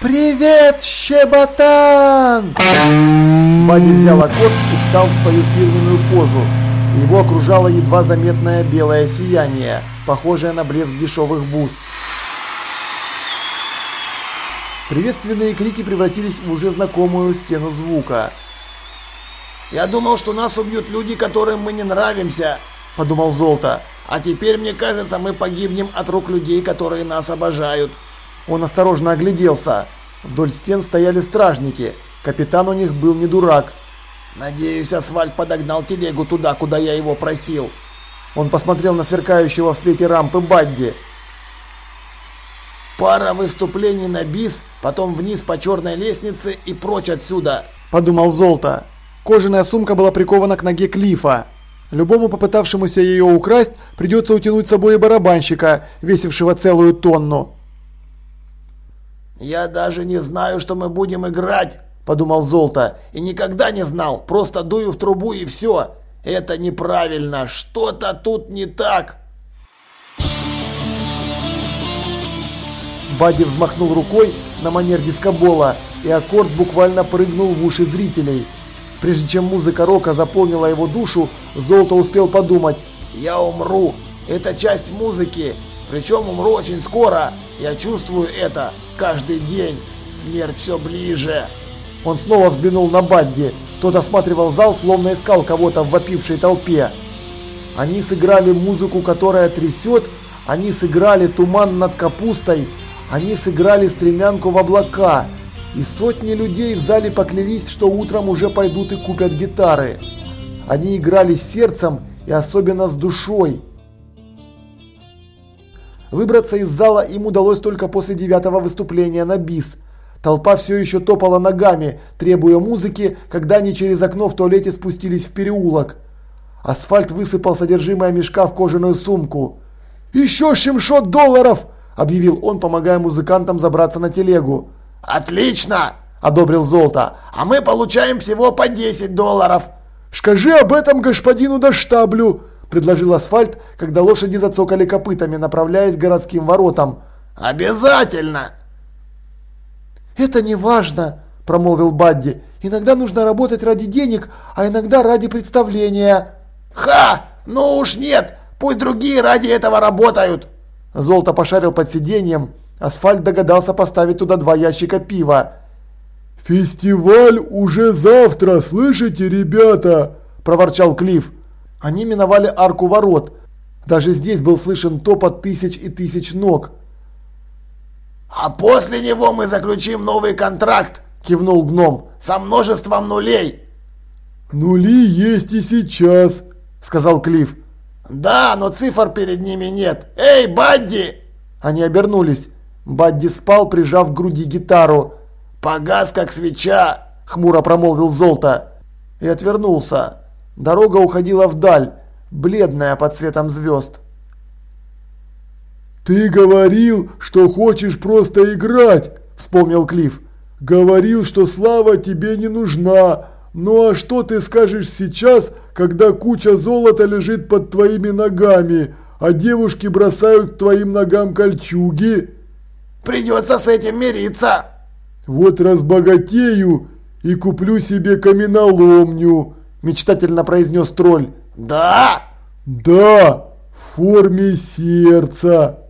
«Привет, Щеботан!» Бадди взял аккорд и встал в свою фирменную позу. Его окружало едва заметное белое сияние, похожее на блеск дешевых бус. Приветственные крики превратились в уже знакомую стену звука. «Я думал, что нас убьют люди, которым мы не нравимся», – подумал Золото. «А теперь, мне кажется, мы погибнем от рук людей, которые нас обожают». Он осторожно огляделся. Вдоль стен стояли стражники. Капитан у них был не дурак. «Надеюсь, асфальт подогнал телегу туда, куда я его просил». Он посмотрел на сверкающего в свете рампы Бадди. «Пара выступлений на бис, потом вниз по черной лестнице и прочь отсюда», – подумал Золото. Кожаная сумка была прикована к ноге Клифа. Любому попытавшемуся ее украсть, придется утянуть с собой барабанщика, весившего целую тонну. «Я даже не знаю, что мы будем играть», – подумал Золото. «И никогда не знал, просто дую в трубу и все. Это неправильно, что-то тут не так». Бадди взмахнул рукой на манер дискобола, и аккорд буквально прыгнул в уши зрителей. Прежде чем музыка рока заполнила его душу, Золото успел подумать «Я умру, это часть музыки, причем умру очень скоро, я чувствую это каждый день, смерть все ближе». Он снова взглянул на Бадди, тот осматривал зал, словно искал кого-то в вопившей толпе. Они сыграли музыку, которая трясет, они сыграли туман над капустой, они сыграли стремянку в облака, и сотни людей в зале поклялись, что утром уже пойдут и купят гитары. Они играли с сердцем и особенно с душой. Выбраться из зала им удалось только после девятого выступления на бис. Толпа все еще топала ногами, требуя музыки, когда они через окно в туалете спустились в переулок. Асфальт высыпал содержимое мешка в кожаную сумку. «Еще 700 долларов!» объявил он, помогая музыкантам забраться на телегу. «Отлично!» – одобрил Золото. «А мы получаем всего по 10 долларов!» «Скажи об этом господину Доштаблю!» – предложил Асфальт, когда лошади зацокали копытами, направляясь к городским воротам. «Обязательно!» «Это не важно!» – промолвил Бадди. «Иногда нужно работать ради денег, а иногда ради представления!» «Ха! Ну уж нет! Пусть другие ради этого работают!» Золото пошарил под сиденьем. Асфальт догадался поставить туда два ящика пива. «Фестиваль уже завтра, слышите, ребята?» – проворчал Клифф. Они миновали арку ворот. Даже здесь был слышен топот тысяч и тысяч ног. «А после него мы заключим новый контракт!» – кивнул гном. «Со множеством нулей!» «Нули есть и сейчас!» – сказал Клифф. «Да, но цифр перед ними нет! Эй, Бадди!» Они обернулись. Бадди спал, прижав к груди гитару. «Погас, как свеча!» – хмуро промолвил Золото. И отвернулся. Дорога уходила вдаль, бледная под цветом звезд. «Ты говорил, что хочешь просто играть!» – вспомнил Клифф. «Говорил, что слава тебе не нужна, ну а что ты скажешь сейчас, когда куча золота лежит под твоими ногами, а девушки бросают к твоим ногам кольчуги? Придется с этим мириться. Вот разбогатею и куплю себе каменоломню, мечтательно произнес тролль. Да? Да, в форме сердца.